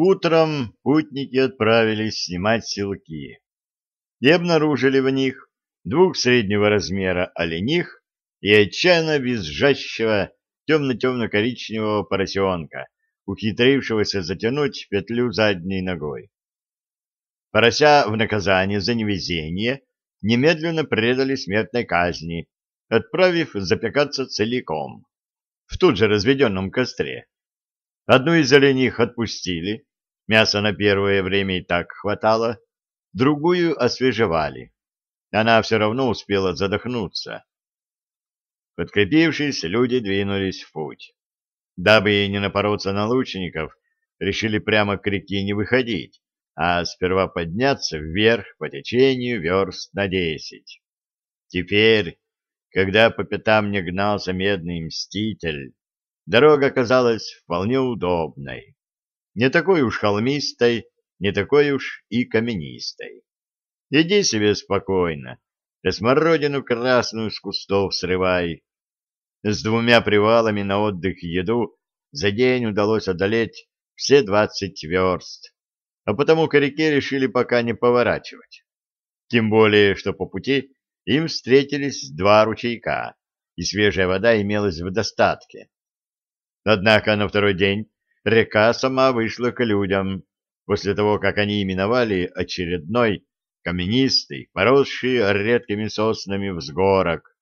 Утром путники отправились снимать селки и обнаружили в них двух среднего размера олених и отчаянно визжащего темно-темно-коричневого поросенка, ухитрившегося затянуть петлю задней ногой. Порося в наказание за невезение немедленно предали смертной казни, отправив запекаться целиком, в тут же разведенном костре. Одну из олених отпустили, мяса на первое время и так хватало, другую освежевали. Она все равно успела задохнуться. Подкрепившись, люди двинулись в путь. Дабы не напороться на лучников, решили прямо к реке не выходить, а сперва подняться вверх по течению верст на десять. Теперь, когда по пятам не гнался медный мститель, дорога казалась вполне удобной. Не такой уж холмистой, не такой уж и каменистой. Иди себе спокойно, да смородину красную с кустов срывай. С двумя привалами на отдых и еду за день удалось одолеть все двадцать верст, а потому к реке решили пока не поворачивать. Тем более, что по пути им встретились два ручейка, и свежая вода имелась в достатке. Однако на второй день река сама вышла к людям, после того, как они именовали очередной каменистый, поросший редкими соснами взгорок.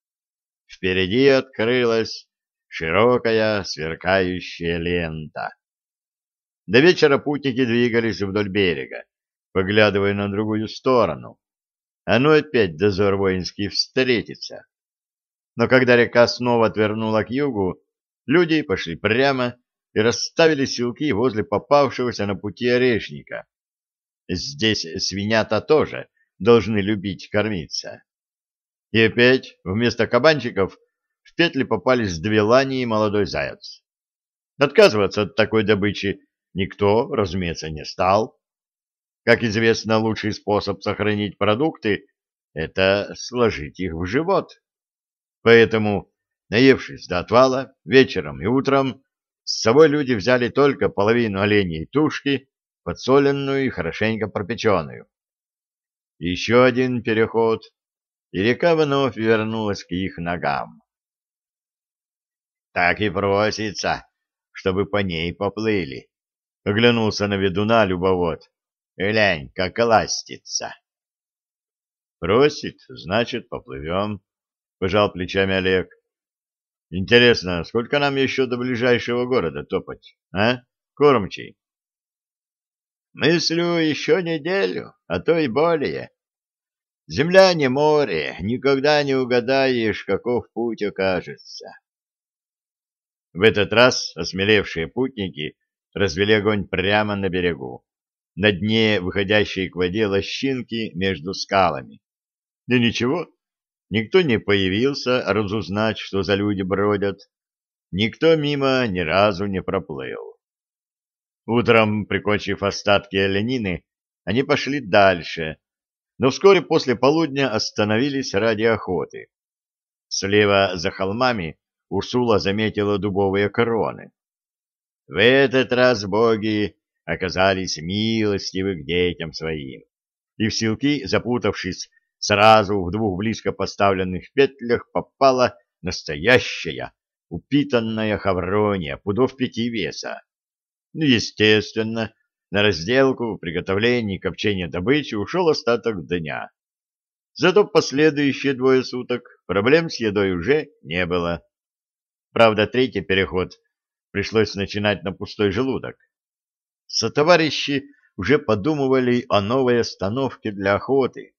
Впереди открылась широкая сверкающая лента. До вечера путники двигались вдоль берега, поглядывая на другую сторону. А ну опять дозор воинский встретится. Но когда река снова отвернула к югу, люди пошли прямо и расставили силки возле попавшегося на пути орешника. Здесь свинята тоже должны любить кормиться. И опять вместо кабанчиков в петли попались две лани и молодой заяц. Отказываться от такой добычи никто, разумеется, не стал. Как известно, лучший способ сохранить продукты — это сложить их в живот. Поэтому, наевшись до отвала, вечером и утром с собой люди взяли только половину оленей тушки, подсоленную и хорошенько пропеченную. Еще один переход, и река вновь вернулась к их ногам. Так и просится, чтобы по ней поплыли. Оглянулся на ведуна любовод. Глянь, как ластится. Просит, значит, поплывем, пожал плечами Олег. Интересно, сколько нам еще до ближайшего города топать, а, кормчий? Мыслю еще неделю, а то и более. Земля не море, никогда не угадаешь, каков путь окажется. В этот раз осмелевшие путники развели огонь прямо на берегу, на дне выходящей к воде лощинки между скалами. И ничего, Никто не появился разузнать, что за люди бродят. Никто мимо ни разу не проплыл. Утром, прикончив остатки оленины, они пошли дальше, но вскоре после полудня остановились ради охоты. Слева за холмами Урсула заметила дубовые короны. В этот раз боги оказались милостивы к детям своим, и в силки, запутавшись Сразу в двух близко поставленных петлях попала настоящая, упитанная хаврония, пудов пяти веса. Ну, естественно, на разделку, приготовление и копчение добычи ушел остаток дня. Зато последующие двое суток проблем с едой уже не было. Правда, третий переход пришлось начинать на пустой желудок. Сотоварищи уже подумывали о новой остановке для охоты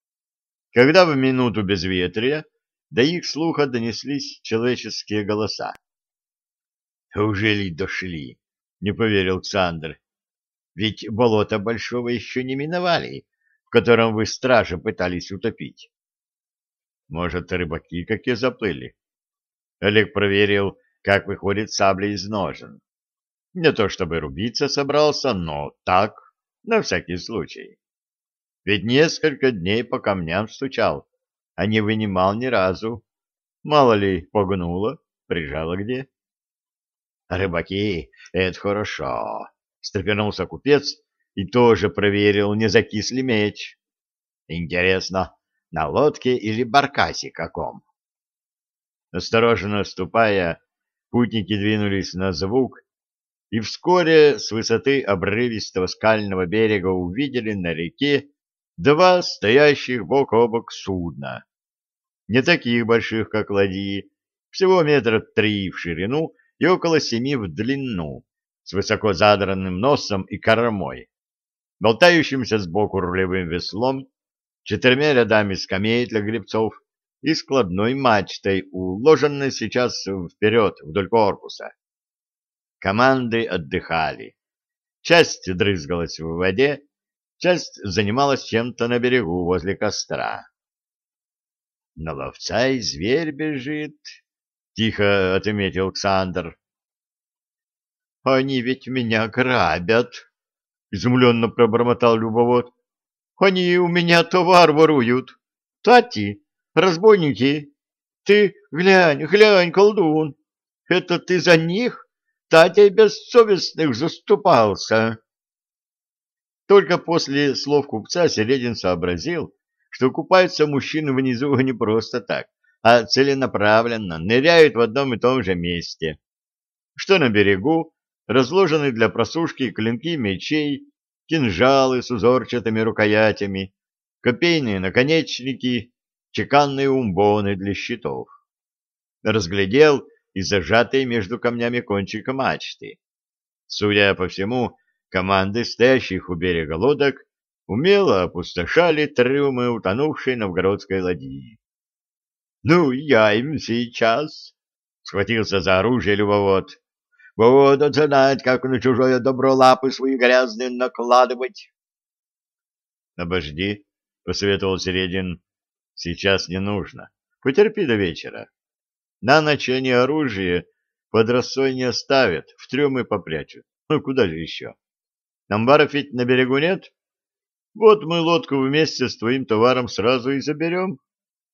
когда в минуту безветрия до их слуха донеслись человеческие голоса. «Ужели дошли?» — не поверил Александр. «Ведь болото большого еще не миновали, в котором вы стражи пытались утопить». «Может, рыбаки какие заплыли?» Олег проверил, как выходит сабля из ножен. Не то чтобы рубиться собрался, но так, на всякий случай. Ведь несколько дней по камням стучал, а не вынимал ни разу. Мало ли, погнуло, прижало где. — Рыбаки, это хорошо, — встрепенулся купец, и тоже проверил, не закис ли меч. Интересно, на лодке или баркасе каком? Осторожно ступая, путники двинулись на звук, и вскоре с высоты обрывистого скального берега увидели на реке два стоящих бок о бок судна. Не таких больших, как ладьи, всего метра три в ширину и около семи в длину, с высоко задранным носом и кормой, болтающимся сбоку рулевым веслом, четырьмя рядами скамей для гребцов и складной мачтой, уложенной сейчас вперед вдоль корпуса. Команды отдыхали. Часть дрызгалась в воде, часть занималась чем-то на берегу возле костра. На ловца и зверь бежит, — тихо отметил Александр. — Они ведь меня грабят, — изумленно пробормотал любовод. — Они у меня товар воруют. Тати, разбойники, ты глянь, глянь, колдун, это ты за них? Татей бессовестных заступался. Только после слов купца Середин сообразил, что купаются мужчины внизу не просто так, а целенаправленно ныряют в одном и том же месте. Что на берегу разложены для просушки клинки мечей, кинжалы с узорчатыми рукоятями, копейные наконечники, чеканные умбоны для щитов. Разглядел и зажатый между камнями кончик мачты. Судя по всему, команды стоящих у берега лодок умело опустошали трюмы утонувшей новгородской ладьи. — Ну, я им сейчас! — схватился за оружие любовод. — Буду знать, как на чужое добро лапы свои грязные накладывать. — Обожди, — посоветовал Середин. — Сейчас не нужно. Потерпи до вечера. На ночь они оружие под росой не оставят, в трюмы попрячут. Ну, куда же еще? Амбаров ведь на берегу нет? Вот мы лодку вместе с твоим товаром сразу и заберем.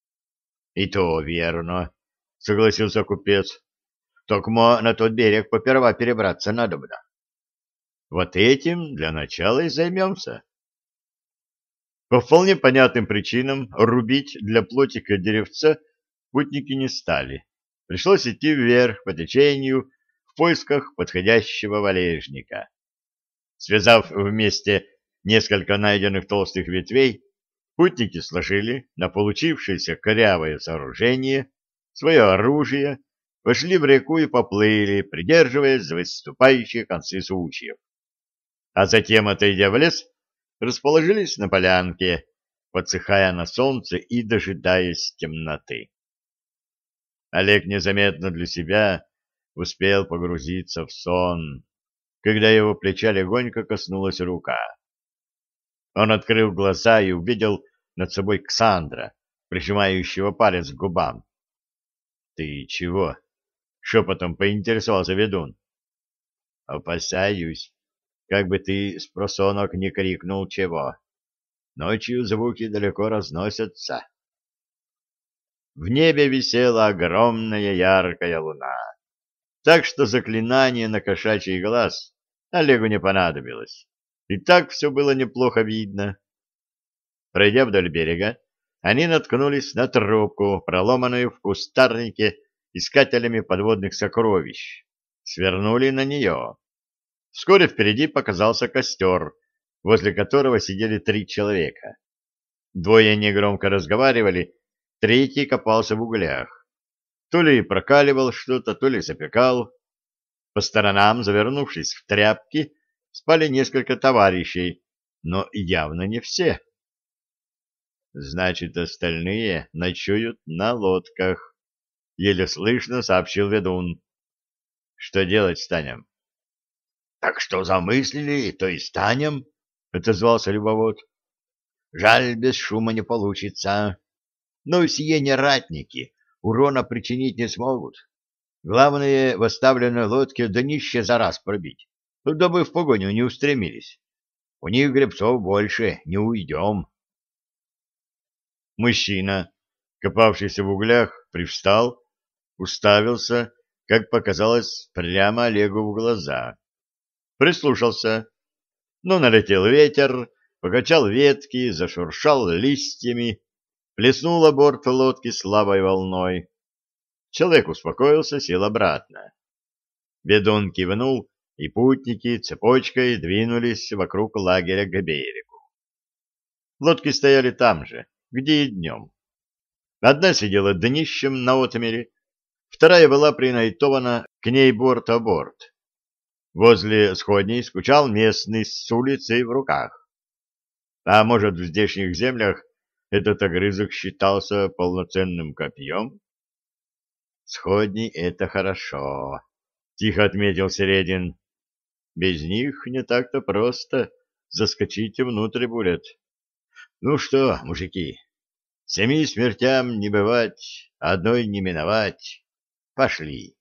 — И то верно, — согласился купец. — Токмо на тот берег поперва перебраться надо бы. Вот этим для начала и займемся. По вполне понятным причинам рубить для плотика деревца путники не стали. Пришлось идти вверх по течению в поисках подходящего валежника. Связав вместе несколько найденных толстых ветвей, путники сложили на получившееся корявое сооружение свое оружие, вошли в реку и поплыли, придерживаясь за выступающие концы сучьев. А затем, отойдя в лес, расположились на полянке, подсыхая на солнце и дожидаясь темноты. Олег незаметно для себя успел погрузиться в сон, когда его плеча легонько коснулась рука. Он открыл глаза и увидел над собой Ксандра, прижимающего палец к губам. — Ты чего? — шепотом поинтересовался ведун. — Опасаюсь, как бы ты с просонок не крикнул чего. Ночью звуки далеко разносятся. В небе висела огромная яркая луна, так что заклинание на кошачий глаз Олегу не понадобилось. И так все было неплохо видно. Пройдя вдоль берега, они наткнулись на тропку, проломанную в кустарнике искателями подводных сокровищ. Свернули на нее. Вскоре впереди показался костер, возле которого сидели три человека. Двое негромко разговаривали, Третий копался в углях. То ли прокаливал что-то, то ли запекал. По сторонам, завернувшись в тряпки, спали несколько товарищей, но явно не все. Значит, остальные ночуют на лодках. Еле слышно сообщил ведун. Что делать станем? — Так что замыслили, то и станем, — отозвался любовод. — Жаль, без шума не получится но сие не ратники, урона причинить не смогут. Главное, в оставленной лодке днище за раз пробить, дабы в погоню не устремились. У них гребцов больше, не уйдем. Мужчина, копавшийся в углях, привстал, уставился, как показалось, прямо Олегу в глаза. Прислушался. Но налетел ветер, покачал ветки, зашуршал листьями, плеснул борт лодки слабой волной. Человек успокоился, сел обратно. Ведун кивнул, и путники цепочкой двинулись вокруг лагеря к берегу. Лодки стояли там же, где и днем. Одна сидела днищем на отмере, вторая была принайтована к ней борт-о-борт. Возле сходней скучал местный с улицей в руках. А может, в здешних землях этот огрызок считался полноценным копьем? Сходни — это хорошо, — тихо отметил Середин. Без них не так-то просто заскочить внутрь будет. Ну что, мужики, семи смертям не бывать, одной не миновать. Пошли.